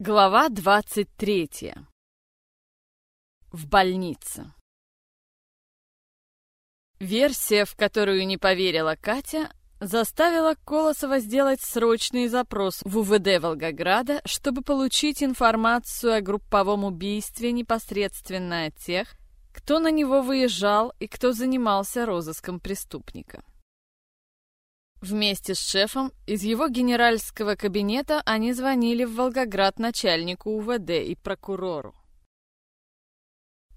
Глава 23. В больнице. Версия, в которую не поверила Катя, заставила Колосова сделать срочный запрос в УВД Волгограда, чтобы получить информацию о групповом убийстве непосредственно от тех, кто на него выезжал и кто занимался розыском преступника. Вместе с шефом из его генеральского кабинета они звонили в Волгоград начальнику УВД и прокурору.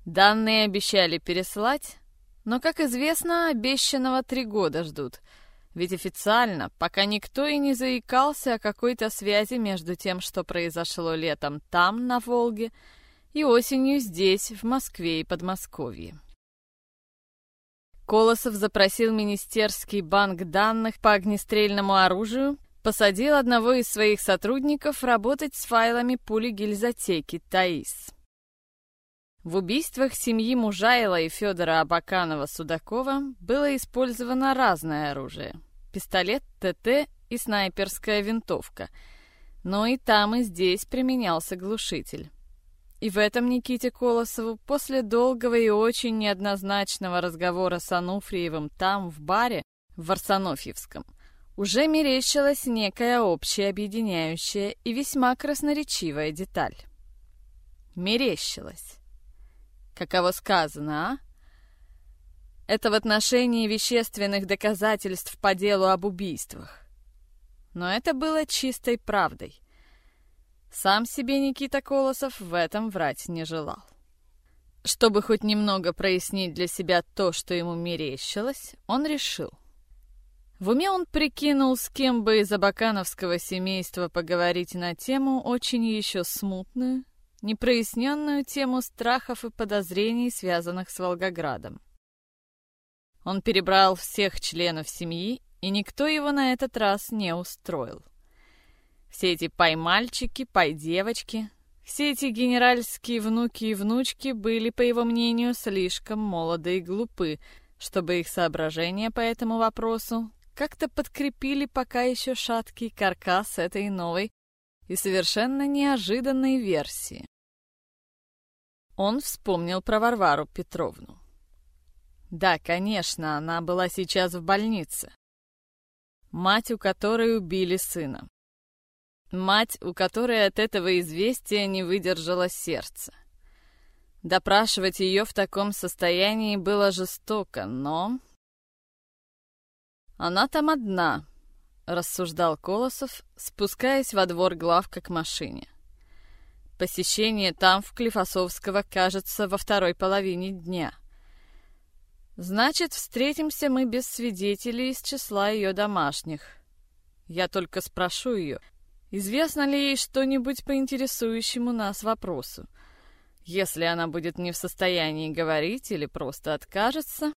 Данные обещали переслать, но, как известно, обещанного три года ждут, ведь официально пока никто и не заикался о какой-то связи между тем, что произошло летом там, на Волге, и осенью здесь, в Москве и Подмосковье. Колосов запросил Министерский банк данных по огнестрельному оружию, посадил одного из своих сотрудников работать с файлами пули гильзотеки «Таис». В убийствах семьи Мужайла и Федора Абаканова-Судакова было использовано разное оружие — пистолет ТТ и снайперская винтовка, но и там, и здесь применялся глушитель. И в этом Никите Колосову после долгого и очень неоднозначного разговора с Ануфриевым там, в баре, в Варсонофьевском, уже мерещилась некая общая объединяющая и весьма красноречивая деталь. Мерещилась. Каково сказано, а? Это в отношении вещественных доказательств по делу об убийствах. Но это было чистой правдой — сам себе Никита Колосов в этом врать не желал. Чтобы хоть немного прояснить для себя то, что ему мерещилось, он решил. В уме он прикинул, с кем бы из абакановского семейства поговорить на тему очень еще смутную, непроясненную тему страхов и подозрений, связанных с Волгоградом. Он перебрал всех членов семьи, и никто его на этот раз не устроил. Все эти пай-мальчики, пай-девочки, все эти генеральские внуки и внучки были, по его мнению, слишком молоды и глупы, чтобы их соображения по этому вопросу как-то подкрепили пока еще шаткий каркас этой новой и совершенно неожиданной версии. Он вспомнил про Варвару Петровну. Да, конечно, она была сейчас в больнице. Мать, у которой убили сына. Мать, у которой от этого известия не выдержало сердце. Допрашивать ее в таком состоянии было жестоко, но... «Она там одна», — рассуждал Колосов, спускаясь во двор главка к машине. Посещение там в Клифосовского кажется во второй половине дня. Значит, встретимся мы без свидетелей из числа ее домашних. Я только спрошу ее, Известно ли ей что-нибудь по интересующему нас вопросу? Если она будет не в состоянии говорить или просто откажется...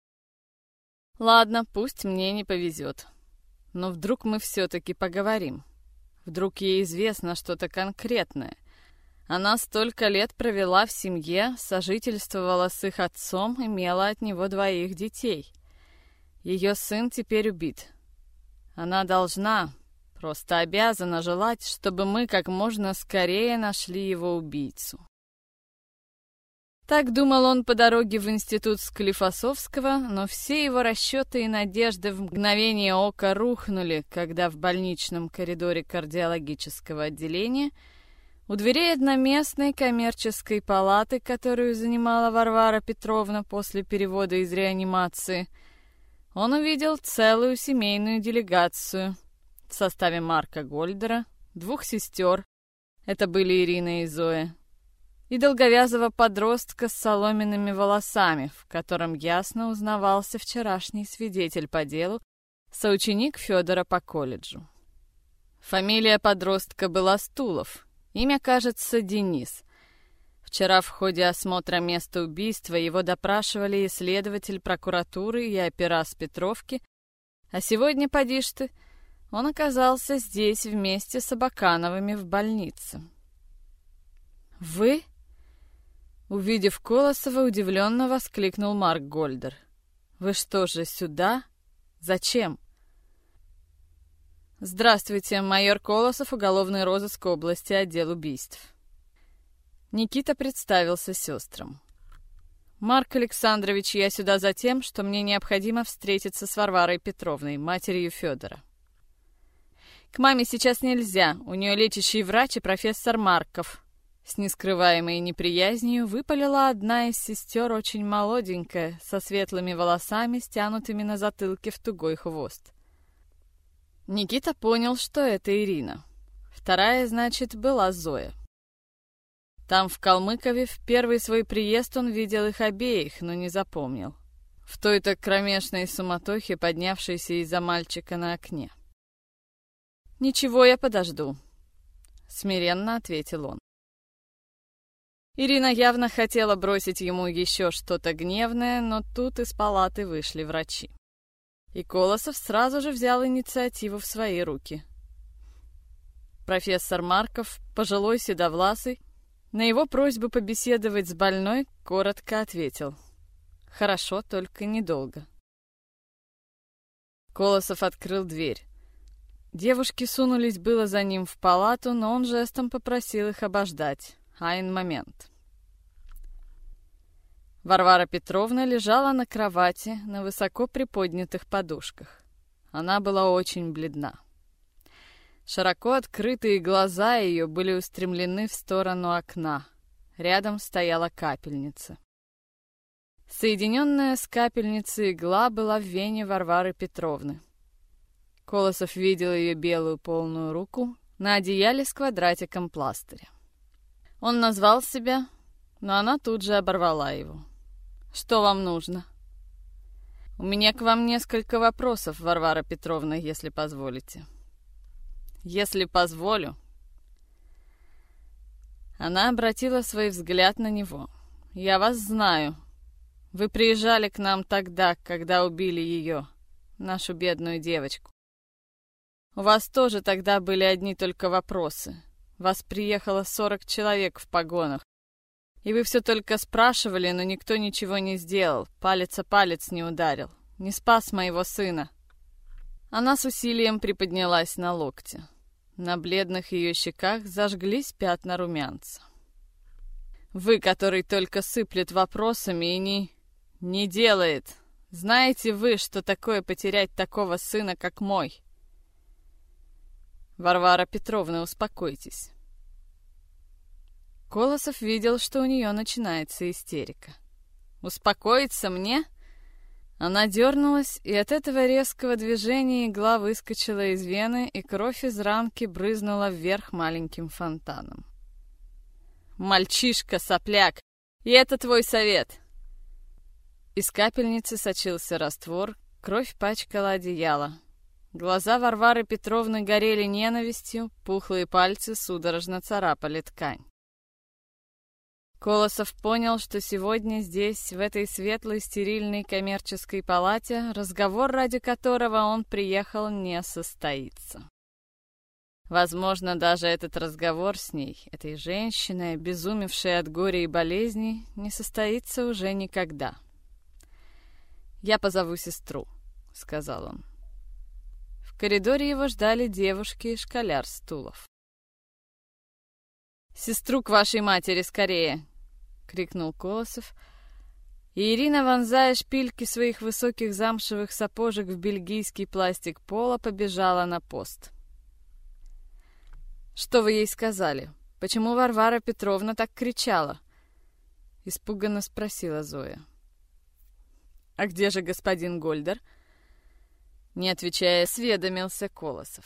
Ладно, пусть мне не повезет. Но вдруг мы все-таки поговорим. Вдруг ей известно что-то конкретное. Она столько лет провела в семье, сожительствовала с их отцом, имела от него двоих детей. Ее сын теперь убит. Она должна, Просто обязана желать, чтобы мы как можно скорее нашли его убийцу. Так думал он по дороге в институт Склифосовского, но все его расчеты и надежды в мгновение ока рухнули, когда в больничном коридоре кардиологического отделения у дверей одноместной коммерческой палаты, которую занимала Варвара Петровна после перевода из реанимации, он увидел целую семейную делегацию, в составе Марка Гольдера, двух сестер, это были Ирина и Зоя, и долговязого подростка с соломенными волосами, в котором ясно узнавался вчерашний свидетель по делу, соученик Федора по колледжу. Фамилия подростка была Стулов, имя, кажется, Денис. Вчера в ходе осмотра места убийства его допрашивали исследователь прокуратуры и операс Петровки, а сегодня, поди ты, он оказался здесь вместе с Абакановыми в больнице. «Вы?» Увидев Колосова, удивленно воскликнул Марк Гольдер. «Вы что же, сюда? Зачем?» «Здравствуйте, майор Колосов, уголовный розыск области, отдел убийств». Никита представился сестрам. «Марк Александрович, я сюда за тем, что мне необходимо встретиться с Варварой Петровной, матерью Федора. К маме сейчас нельзя, у нее лечащий врач и профессор Марков». С нескрываемой неприязнью выпалила одна из сестер очень молоденькая, со светлыми волосами, стянутыми на затылке в тугой хвост. Никита понял, что это Ирина. Вторая, значит, была Зоя. Там, в Калмыкове, в первый свой приезд он видел их обеих, но не запомнил. В той-то кромешной суматохе, поднявшейся из-за мальчика на окне. «Ничего, я подожду», — смиренно ответил он. Ирина явно хотела бросить ему еще что-то гневное, но тут из палаты вышли врачи. И Колосов сразу же взял инициативу в свои руки. Профессор Марков, пожилой седовласый, на его просьбу побеседовать с больной коротко ответил. «Хорошо, только недолго». Колосов открыл дверь. Девушки сунулись было за ним в палату, но он жестом попросил их обождать. Айн момент. Варвара Петровна лежала на кровати на высоко приподнятых подушках. Она была очень бледна. Широко открытые глаза ее были устремлены в сторону окна. Рядом стояла капельница. Соединенная с капельницей игла была в вене Варвары Петровны. Колосов видел ее белую полную руку на одеяле с квадратиком пластыря. Он назвал себя, но она тут же оборвала его. «Что вам нужно?» «У меня к вам несколько вопросов, Варвара Петровна, если позволите» если позволю». Она обратила свой взгляд на него. «Я вас знаю. Вы приезжали к нам тогда, когда убили ее, нашу бедную девочку. У вас тоже тогда были одни только вопросы. Вас приехало сорок человек в погонах. И вы все только спрашивали, но никто ничего не сделал, палец о палец не ударил, не спас моего сына». Она с усилием приподнялась на локте. На бледных ее щеках зажглись пятна румянца. «Вы, который только сыплет вопросами и не... не делает. Знаете вы, что такое потерять такого сына, как мой?» «Варвара Петровна, успокойтесь». Колосов видел, что у нее начинается истерика. «Успокоиться мне?» Она дернулась, и от этого резкого движения игла выскочила из вены, и кровь из ранки брызнула вверх маленьким фонтаном. «Мальчишка, сопляк! И это твой совет!» Из капельницы сочился раствор, кровь пачкала одеяло. Глаза Варвары Петровны горели ненавистью, пухлые пальцы судорожно царапали ткань. Колосов понял, что сегодня здесь, в этой светлой стерильной коммерческой палате, разговор, ради которого он приехал, не состоится. Возможно, даже этот разговор с ней, этой женщиной, обезумевшей от горя и болезней, не состоится уже никогда. «Я позову сестру», — сказал он. Коридоре его ждали девушки и школяр стулов. «Сестру к вашей матери скорее!» — крикнул Колосов. И Ирина, вонзая шпильки своих высоких замшевых сапожек в бельгийский пластик пола, побежала на пост. «Что вы ей сказали? Почему Варвара Петровна так кричала?» — испуганно спросила Зоя. «А где же господин Гольдер?» Не отвечая, осведомился Колосов.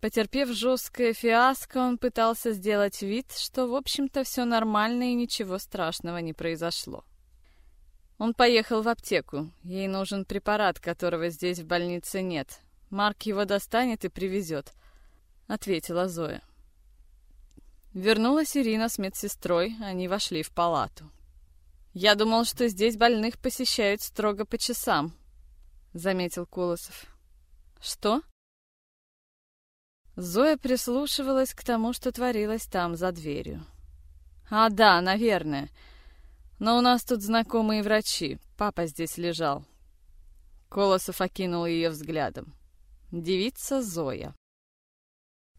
Потерпев жесткое фиаско, он пытался сделать вид, что, в общем-то, все нормально и ничего страшного не произошло. Он поехал в аптеку. Ей нужен препарат, которого здесь в больнице нет. Марк его достанет и привезет, — ответила Зоя. Вернулась Ирина с медсестрой, они вошли в палату. «Я думал, что здесь больных посещают строго по часам», — заметил Колосов. «Что?» Зоя прислушивалась к тому, что творилось там, за дверью. «А, да, наверное. Но у нас тут знакомые врачи. Папа здесь лежал». Колосов окинул ее взглядом. Девица Зоя.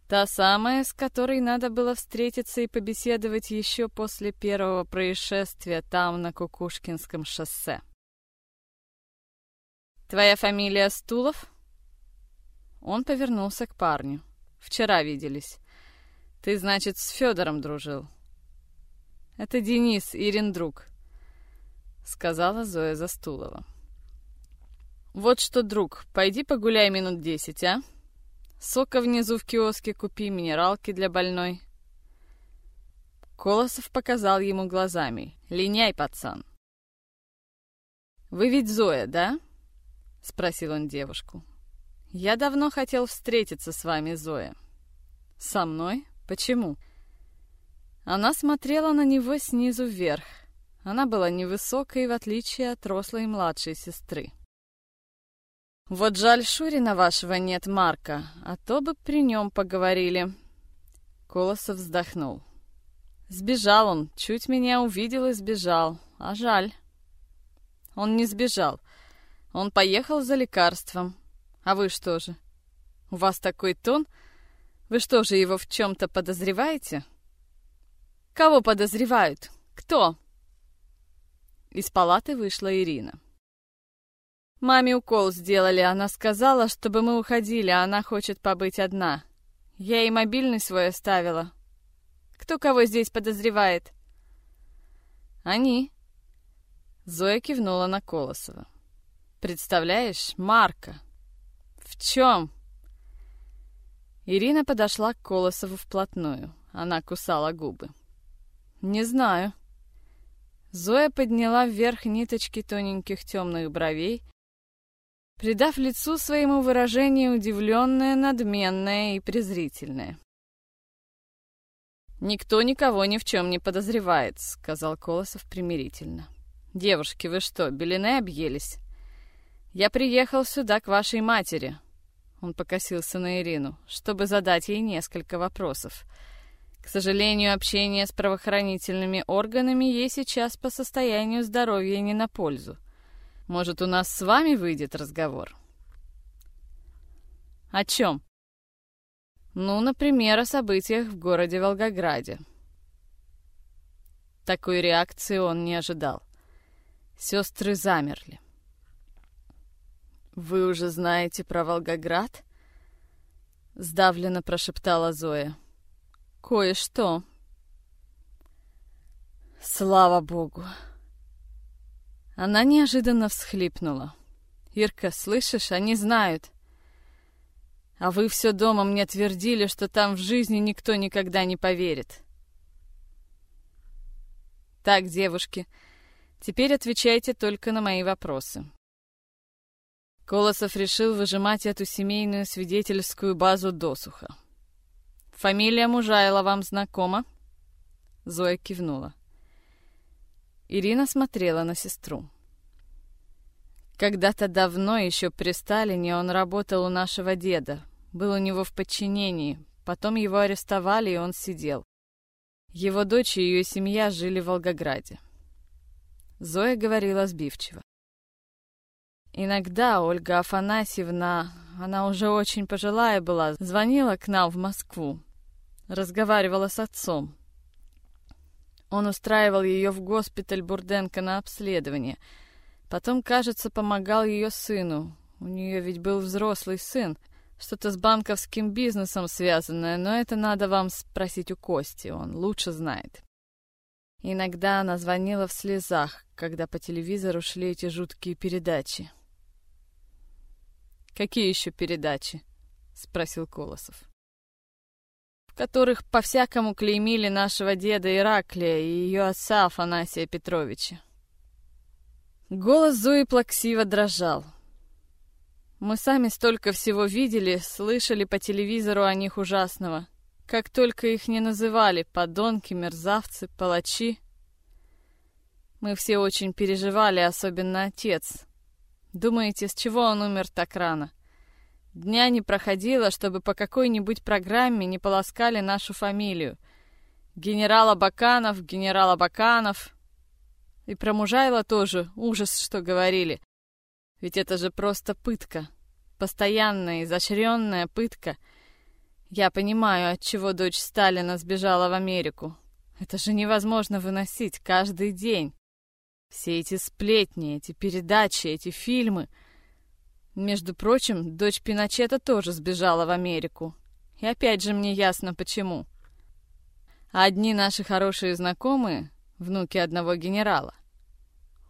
Та самая, с которой надо было встретиться и побеседовать еще после первого происшествия там, на Кукушкинском шоссе. «Твоя фамилия Стулов?» Он повернулся к парню. «Вчера виделись. Ты, значит, с Федором дружил?» «Это Денис, Ирин друг», — сказала Зоя Застулова. «Вот что, друг, пойди погуляй минут десять, а? Сока внизу в киоске купи, минералки для больной». Колосов показал ему глазами. «Линяй, пацан!» «Вы ведь Зоя, да?» — спросил он девушку. «Я давно хотел встретиться с вами, Зоя». «Со мной? Почему?» Она смотрела на него снизу вверх. Она была невысокой, в отличие от рослой младшей сестры. Вот жаль, Шурина вашего нет, Марка, а то бы при нем поговорили. Колосов вздохнул. Сбежал он, чуть меня увидел и сбежал, а жаль. Он не сбежал, он поехал за лекарством. А вы что же? У вас такой тон? Вы что же его в чем-то подозреваете? Кого подозревают? Кто? Из палаты вышла Ирина. Маме укол сделали, она сказала, чтобы мы уходили, а она хочет побыть одна. Я ей мобильный свой оставила. Кто кого здесь подозревает? Они. Зоя кивнула на Колосова. Представляешь, Марка. В чем? Ирина подошла к Колосову вплотную. Она кусала губы. Не знаю. Зоя подняла вверх ниточки тоненьких темных бровей, придав лицу своему выражение удивленное, надменное и презрительное. «Никто никого ни в чем не подозревает», — сказал Колосов примирительно. «Девушки, вы что, белины объелись? Я приехал сюда к вашей матери», — он покосился на Ирину, «чтобы задать ей несколько вопросов. К сожалению, общение с правоохранительными органами ей сейчас по состоянию здоровья не на пользу. Может, у нас с вами выйдет разговор? О чем? Ну, например, о событиях в городе Волгограде. Такой реакции он не ожидал. Сестры замерли. «Вы уже знаете про Волгоград?» Сдавленно прошептала Зоя. «Кое-что». «Слава богу!» Она неожиданно всхлипнула. «Ирка, слышишь, они знают. А вы все дома мне твердили, что там в жизни никто никогда не поверит». «Так, девушки, теперь отвечайте только на мои вопросы». Колосов решил выжимать эту семейную свидетельскую базу досуха. «Фамилия Мужайла вам знакома?» Зоя кивнула. Ирина смотрела на сестру. Когда-то давно, еще при Сталине, он работал у нашего деда, был у него в подчинении, потом его арестовали, и он сидел. Его дочь и ее семья жили в Волгограде. Зоя говорила сбивчиво. Иногда Ольга Афанасьевна, она уже очень пожилая была, звонила к нам в Москву, разговаривала с отцом. Он устраивал ее в госпиталь Бурденко на обследование. Потом, кажется, помогал ее сыну. У нее ведь был взрослый сын. Что-то с банковским бизнесом связанное, но это надо вам спросить у Кости, он лучше знает. Иногда она звонила в слезах, когда по телевизору шли эти жуткие передачи. «Какие еще передачи?» — спросил Колосов которых по-всякому клеймили нашего деда Ираклия и ее отца Афанасия Петровича. Голос Зои плаксиво дрожал. Мы сами столько всего видели, слышали по телевизору о них ужасного. Как только их не называли, подонки, мерзавцы, палачи. Мы все очень переживали, особенно отец. Думаете, с чего он умер так рано? Дня не проходило, чтобы по какой-нибудь программе не полоскали нашу фамилию. Генерал Абаканов, генерал Абаканов. И про Мужайла тоже ужас, что говорили. Ведь это же просто пытка. Постоянная, изощренная пытка. Я понимаю, от чего дочь Сталина сбежала в Америку. Это же невозможно выносить каждый день. Все эти сплетни, эти передачи, эти фильмы. Между прочим, дочь Пиночета тоже сбежала в Америку. И опять же мне ясно, почему. Одни наши хорошие знакомые, внуки одного генерала,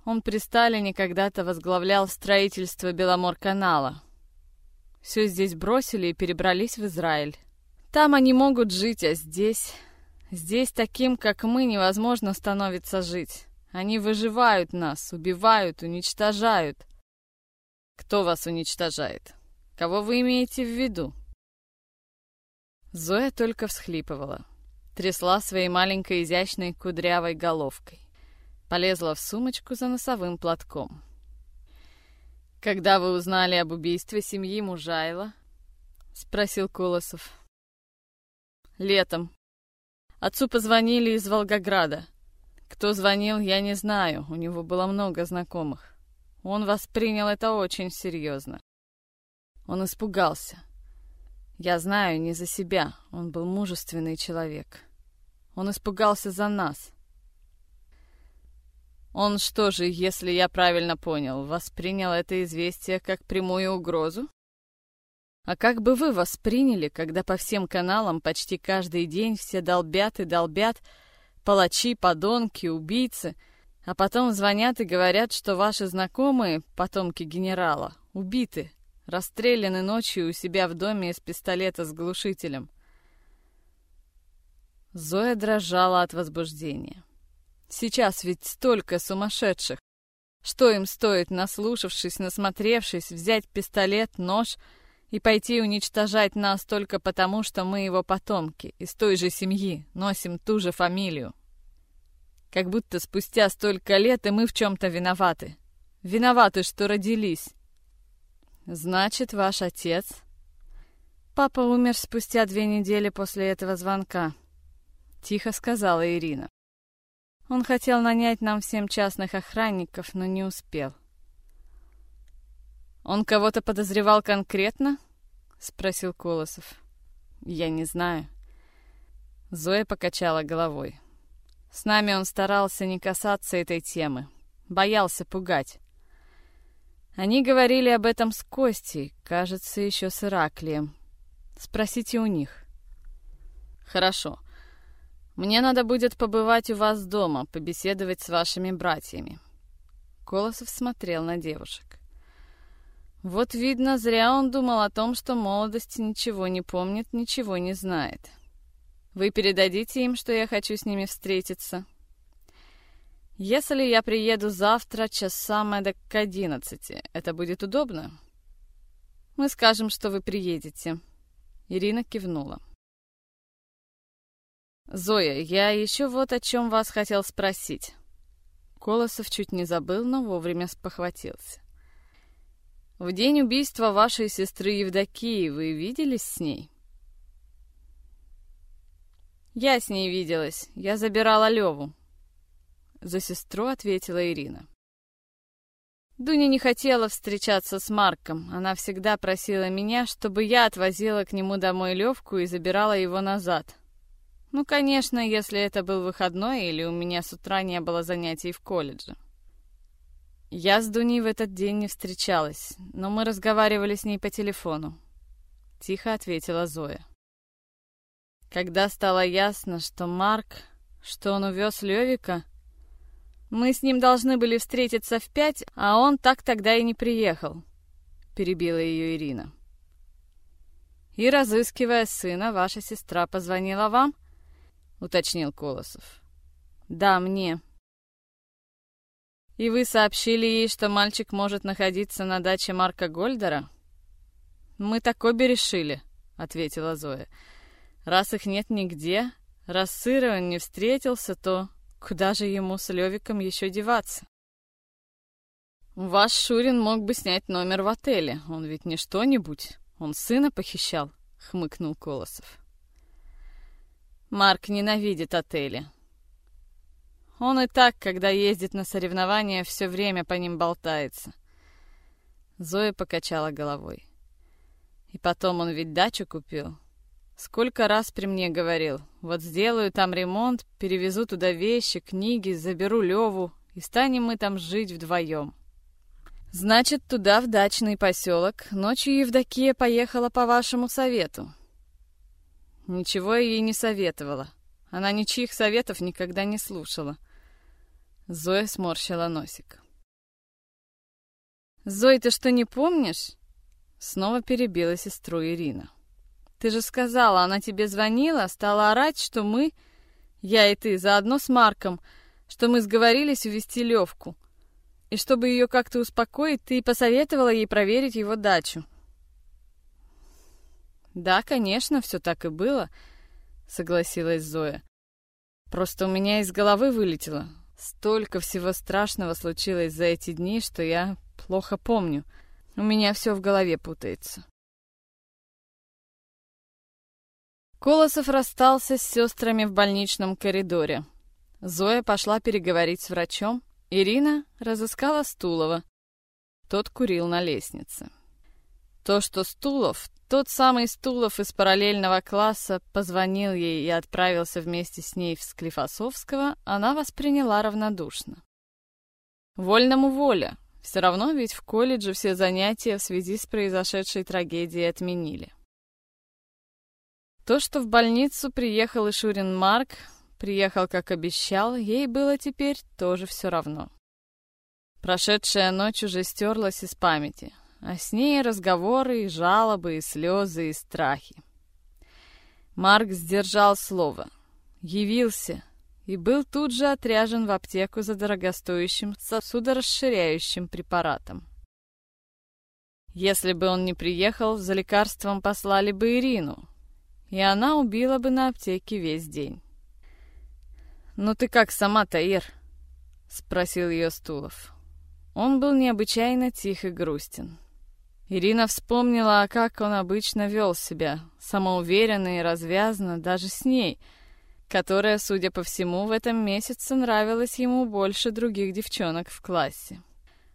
он при Сталине когда-то возглавлял строительство Беломорканала. Все здесь бросили и перебрались в Израиль. Там они могут жить, а здесь... Здесь таким, как мы, невозможно становится жить. Они выживают нас, убивают, уничтожают. Кто вас уничтожает? Кого вы имеете в виду? Зоя только всхлипывала. Трясла своей маленькой изящной кудрявой головкой. Полезла в сумочку за носовым платком. «Когда вы узнали об убийстве семьи Мужайла?» — спросил Колосов. «Летом. Отцу позвонили из Волгограда. Кто звонил, я не знаю, у него было много знакомых. Он воспринял это очень серьезно. Он испугался. Я знаю, не за себя, он был мужественный человек. Он испугался за нас. Он что же, если я правильно понял, воспринял это известие как прямую угрозу? А как бы вы восприняли, когда по всем каналам почти каждый день все долбят и долбят, палачи, подонки, убийцы, а потом звонят и говорят, что ваши знакомые, потомки генерала, убиты, расстреляны ночью у себя в доме из пистолета с глушителем. Зоя дрожала от возбуждения. Сейчас ведь столько сумасшедших. Что им стоит, наслушавшись, насмотревшись, взять пистолет, нож и пойти уничтожать нас только потому, что мы его потомки, из той же семьи, носим ту же фамилию? Как будто спустя столько лет и мы в чем-то виноваты. Виноваты, что родились. Значит, ваш отец... Папа умер спустя две недели после этого звонка. Тихо сказала Ирина. Он хотел нанять нам всем частных охранников, но не успел. «Он кого-то подозревал конкретно?» — спросил Колосов. «Я не знаю». Зоя покачала головой. «С нами он старался не касаться этой темы. Боялся пугать. Они говорили об этом с Костей, кажется, еще с Ираклием. Спросите у них». «Хорошо. Мне надо будет побывать у вас дома, побеседовать с вашими братьями». Колосов смотрел на девушек. Вот видно, зря он думал о том, что молодость ничего не помнит, ничего не знает. Вы передадите им, что я хочу с ними встретиться? Если я приеду завтра часам эдак к одиннадцати, это будет удобно? Мы скажем, что вы приедете. Ирина кивнула. «Зоя, я еще вот о чем вас хотел спросить». Колосов чуть не забыл, но вовремя спохватился. «В день убийства вашей сестры Евдокии вы виделись с ней?» «Я с ней виделась. Я забирала Леву». За сестру ответила Ирина. Дуня не хотела встречаться с Марком. Она всегда просила меня, чтобы я отвозила к нему домой Левку и забирала его назад. Ну, конечно, если это был выходной или у меня с утра не было занятий в колледже. Я с Дуней в этот день не встречалась, но мы разговаривали с ней по телефону. Тихо ответила Зоя. Когда стало ясно, что Марк, что он увез Левика, мы с ним должны были встретиться в пять, а он так тогда и не приехал, перебила ее Ирина. И, разыскивая сына, ваша сестра позвонила вам —— уточнил Колосов. «Да, мне». «И вы сообщили ей, что мальчик может находиться на даче Марка Гольдера?» «Мы так обе решили», — ответила Зоя. «Раз их нет нигде, раз с Ирой не встретился, то куда же ему с Левиком еще деваться?» «Ваш Шурин мог бы снять номер в отеле. Он ведь не что-нибудь. Он сына похищал», — хмыкнул Колосов. Марк ненавидит отели. Он и так, когда ездит на соревнования, все время по ним болтается. Зоя покачала головой. И потом он ведь дачу купил. Сколько раз при мне говорил. Вот сделаю там ремонт, перевезу туда вещи, книги, заберу Леву, и станем мы там жить вдвоем. Значит, туда, в дачный поселок, ночью Евдокия поехала по вашему совету. Ничего я ей не советовала. Она ничьих советов никогда не слушала. Зоя сморщила носик. «Зой, ты что, не помнишь?» Снова перебила сестру Ирина. «Ты же сказала, она тебе звонила, стала орать, что мы, я и ты, заодно с Марком, что мы сговорились увезти Левку. И чтобы ее как-то успокоить, ты посоветовала ей проверить его дачу. «Да, конечно, все так и было», — согласилась Зоя. «Просто у меня из головы вылетело. Столько всего страшного случилось за эти дни, что я плохо помню. У меня все в голове путается». Колосов расстался с сестрами в больничном коридоре. Зоя пошла переговорить с врачом. Ирина разыскала Стулова. Тот курил на лестнице. То, что Стулов, тот самый Стулов из параллельного класса, позвонил ей и отправился вместе с ней в Склифосовского, она восприняла равнодушно. Вольному воля. Все равно ведь в колледже все занятия в связи с произошедшей трагедией отменили. То, что в больницу приехал Ишурин Марк, приехал, как обещал, ей было теперь тоже все равно. Прошедшая ночь уже стерлась из памяти а с ней разговоры, и жалобы, и слезы, и страхи. Марк сдержал слово, явился и был тут же отряжен в аптеку за дорогостоящим сосудорасширяющим препаратом. Если бы он не приехал, за лекарством послали бы Ирину, и она убила бы на аптеке весь день. «Ну ты как сама, Таир?» — спросил ее Стулов. Он был необычайно тих и грустен. Ирина вспомнила, как он обычно вел себя, самоуверенно и развязно, даже с ней, которая, судя по всему, в этом месяце нравилась ему больше других девчонок в классе.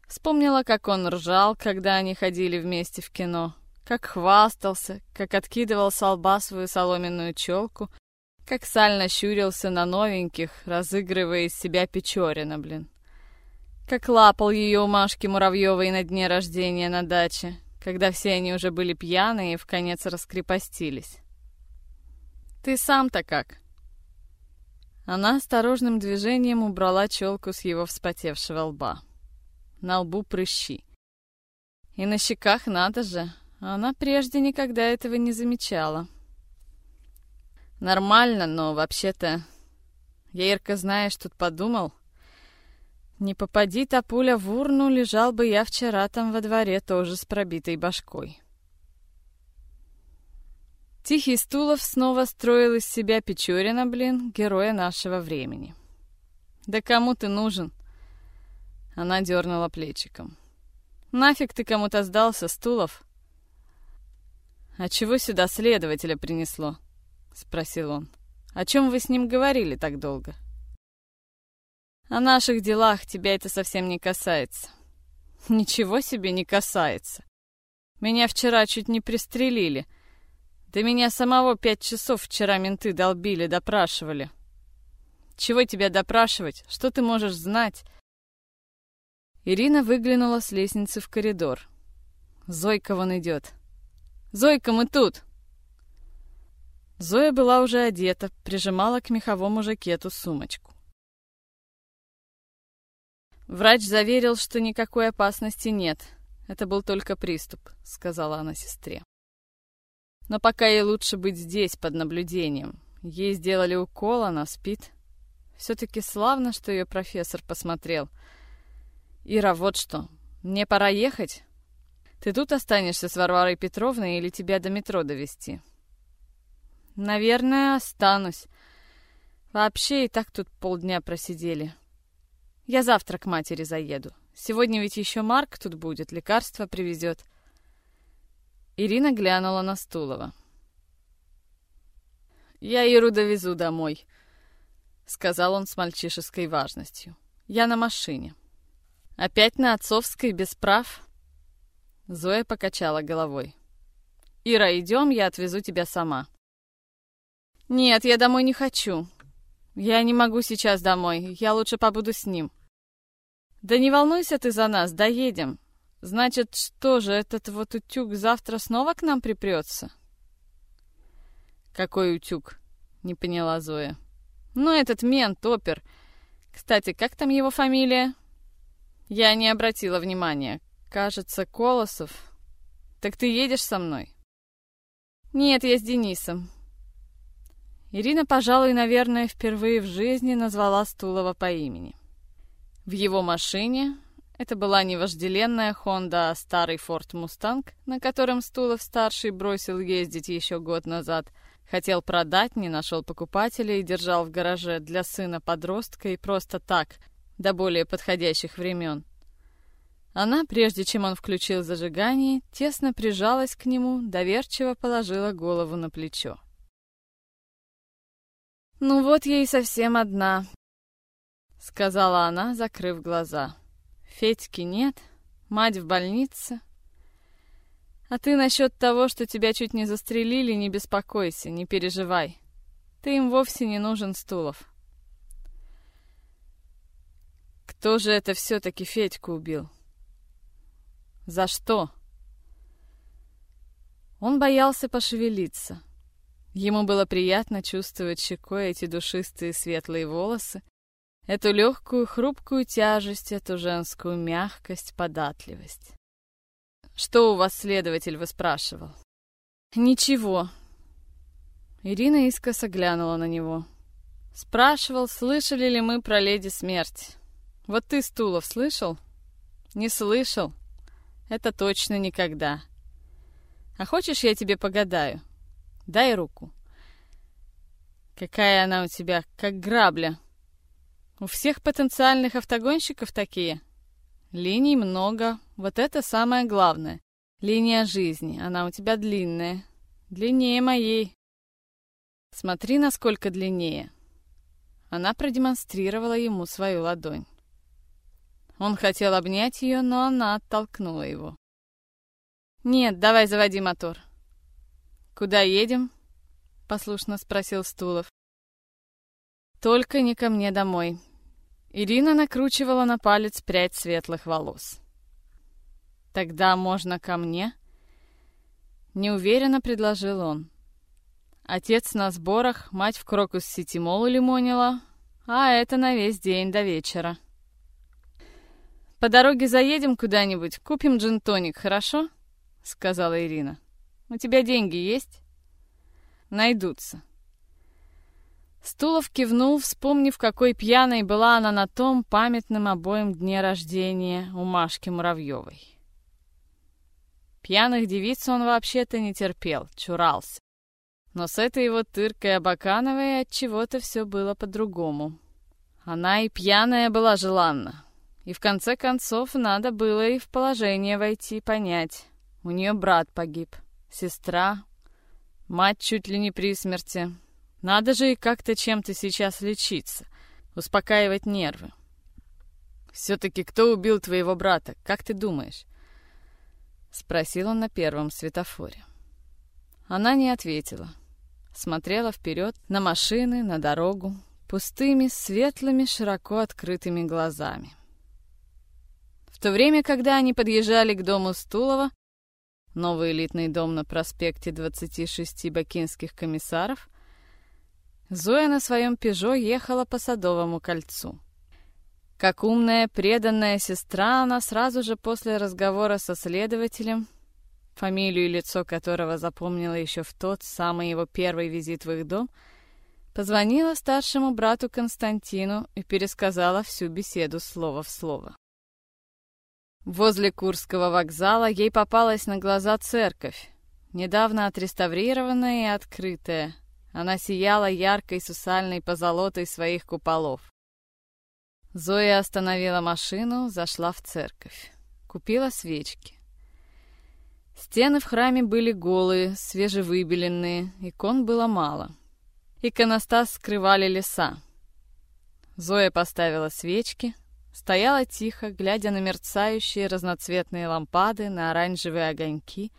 Вспомнила, как он ржал, когда они ходили вместе в кино, как хвастался, как откидывал с лба свою соломенную челку, как сально щурился на новеньких, разыгрывая из себя Печорина, блин. Как лапал ее у Машки Муравьевой на дне рождения на даче, когда все они уже были пьяны и в конец раскрепостились. «Ты сам-то как?» Она осторожным движением убрала челку с его вспотевшего лба. На лбу прыщи. И на щеках надо же, она прежде никогда этого не замечала. Нормально, но вообще-то... Я, Ирка, знаешь, тут подумал... Не попади та пуля в урну, лежал бы я вчера там во дворе тоже с пробитой башкой. Тихий Стулов снова строил из себя Печорина, блин, героя нашего времени. «Да кому ты нужен?» Она дернула плечиком. «Нафиг ты кому-то сдался, Стулов?» «А чего сюда следователя принесло?» — спросил он. «О чем вы с ним говорили так долго?» О наших делах тебя это совсем не касается. Ничего себе не касается. Меня вчера чуть не пристрелили. Да меня самого пять часов вчера менты долбили, допрашивали. Чего тебя допрашивать? Что ты можешь знать? Ирина выглянула с лестницы в коридор. Зойка вон идет. Зойка, мы тут! Зоя была уже одета, прижимала к меховому жакету сумочку. Врач заверил, что никакой опасности нет. Это был только приступ, сказала она сестре. Но пока ей лучше быть здесь, под наблюдением. Ей сделали укол, она спит. Все-таки славно, что ее профессор посмотрел. Ира, вот что, мне пора ехать. Ты тут останешься с Варварой Петровной или тебя до метро довести? Наверное, останусь. Вообще и так тут полдня просидели. Я завтра к матери заеду. Сегодня ведь еще Марк тут будет, лекарства привезет. Ирина глянула на Стулова. «Я Иру довезу домой», — сказал он с мальчишеской важностью. «Я на машине». «Опять на отцовской, без прав?» Зоя покачала головой. «Ира, идем, я отвезу тебя сама». «Нет, я домой не хочу. Я не могу сейчас домой, я лучше побуду с ним». «Да не волнуйся ты за нас, доедем. Значит, что же, этот вот утюг завтра снова к нам припрется?» «Какой утюг?» — не поняла Зоя. «Ну, этот мент, опер. Кстати, как там его фамилия?» Я не обратила внимания. Кажется, Колосов. Так ты едешь со мной? Нет, я с Денисом. Ирина, пожалуй, наверное, впервые в жизни назвала Стулова по имени. В его машине, это была не вожделенная Honda, а старый Ford Mustang, на котором Стулов-старший бросил ездить еще год назад, хотел продать, не нашел покупателя и держал в гараже для сына-подростка и просто так, до более подходящих времен. Она, прежде чем он включил зажигание, тесно прижалась к нему, доверчиво положила голову на плечо. «Ну вот я и совсем одна», — сказала она, закрыв глаза. «Федьки нет, мать в больнице. А ты насчет того, что тебя чуть не застрелили, не беспокойся, не переживай. Ты им вовсе не нужен, Стулов». «Кто же это все-таки Федьку убил?» За что? Он боялся пошевелиться. Ему было приятно чувствовать щекой эти душистые светлые волосы, эту легкую хрупкую тяжесть, эту женскую мягкость, податливость. «Что у вас, следователь?» — вы спрашивал. «Ничего». Ирина искоса глянула на него. Спрашивал, слышали ли мы про леди смерть. Вот ты, Стулов, слышал? Не слышал. Это точно никогда. А хочешь, я тебе погадаю? Дай руку. Какая она у тебя, как грабля. У всех потенциальных автогонщиков такие. Линий много, вот это самое главное. Линия жизни, она у тебя длинная. Длиннее моей. Смотри, насколько длиннее. Она продемонстрировала ему свою ладонь. Он хотел обнять ее, но она оттолкнула его. «Нет, давай заводи мотор». «Куда едем?» — послушно спросил Стулов. «Только не ко мне домой». Ирина накручивала на палец прядь светлых волос. «Тогда можно ко мне?» Неуверенно предложил он. Отец на сборах, мать в крокус-сити молу лимонила, а это на весь день до вечера. «По дороге заедем куда-нибудь, купим джин-тоник, хорошо?» — сказала Ирина. «У тебя деньги есть?» «Найдутся». Стулов кивнул, вспомнив, какой пьяной была она на том памятном обоим дне рождения у Машки Муравьевой. Пьяных девиц он вообще-то не терпел, чурался. Но с этой его тыркой Абакановой от чего-то все было по-другому. Она и пьяная была желанна, и в конце концов надо было и в положение войти, понять. У нее брат погиб, сестра, мать чуть ли не при смерти. Надо же и как-то чем-то сейчас лечиться, успокаивать нервы. «Все-таки кто убил твоего брата, как ты думаешь?» Спросил он на первом светофоре. Она не ответила. Смотрела вперед, на машины, на дорогу, пустыми, светлыми, широко открытыми глазами то время, когда они подъезжали к дому Стулова, новый элитный дом на проспекте 26 бакинских комиссаров, Зоя на своем «Пежо» ехала по Садовому кольцу. Как умная, преданная сестра, она сразу же после разговора со следователем, фамилию и лицо которого запомнила еще в тот самый его первый визит в их дом, позвонила старшему брату Константину и пересказала всю беседу слово в слово. Возле Курского вокзала ей попалась на глаза церковь, недавно отреставрированная и открытая. Она сияла яркой сусальной позолотой своих куполов. Зоя остановила машину, зашла в церковь. Купила свечки. Стены в храме были голые, свежевыбеленные, икон было мало. Иконостас скрывали леса. Зоя поставила свечки, Стояла тихо, глядя на мерцающие разноцветные лампады, на оранжевые огоньки,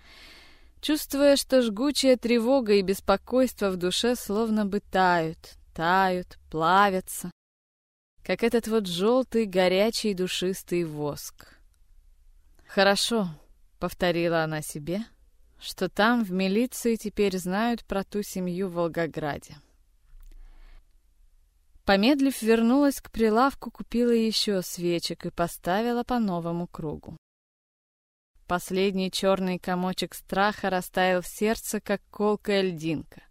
чувствуя, что жгучая тревога и беспокойство в душе словно бы тают, тают, плавятся, как этот вот желтый, горячий, душистый воск. «Хорошо», — повторила она себе, — «что там, в милиции, теперь знают про ту семью в Волгограде». Помедлив, вернулась к прилавку, купила еще свечек и поставила по новому кругу. Последний черный комочек страха растаял в сердце, как колкая льдинка.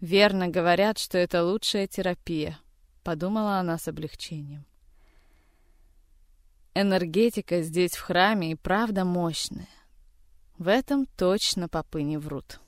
«Верно говорят, что это лучшая терапия», — подумала она с облегчением. Энергетика здесь в храме и правда мощная. В этом точно попы не врут.